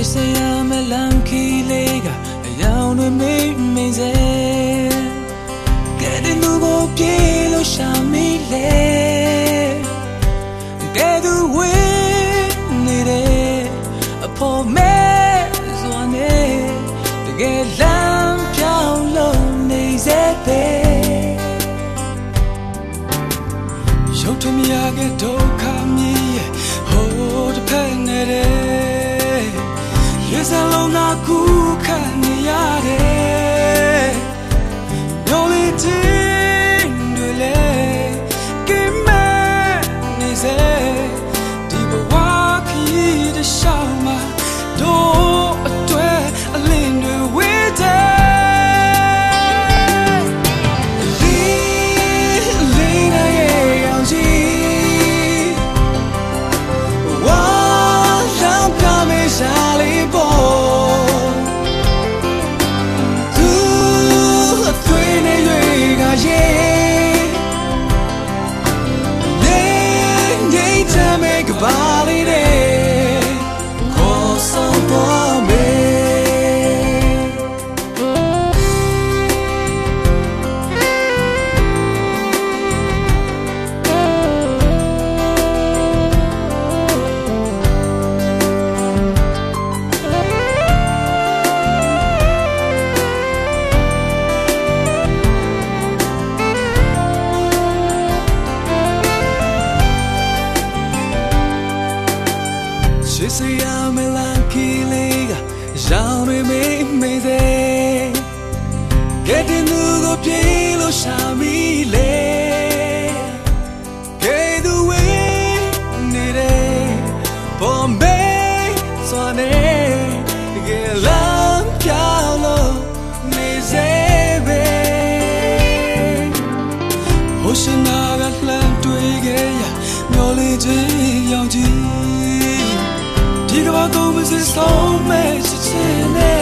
ရေစရာမလန်ခီလေးကအယောင်တွေမိမ့်မိန်စေကဲတဲ့သူကိုပြေလို့ရှာမိလေကဲသူဝင်းနေတဲ့အဖို့မဲစွာနေတကယ်လမ်းပြောင်းလို့နေစေတဲ့ရုပ်ထမြာကဒုက္ခမြည်ရဲ့ဟိုးတစ်ဖက်နေတဲ့ စ်စလုံးကခုခံနေရတယ်ညိုလေး ချမေက ချစ်စရာမလာကီလေးကရောင်ရမေးမေးသေးကဲတင်သူကိုပြေးလို့ရှာမိလေကဲသူဝေးနေတဲ့ပေါ်မေးစွာနေကဲလမ်းပြောင်းလို့နေစေပဲဟိုရှင်နာကလှမ်းတွေ့ခဲ့ရမျောလေးချင်းရောင် ကြီးဒီကဘာကုန်မစဆုံးမဲ့ချစ်ချင်နဲ့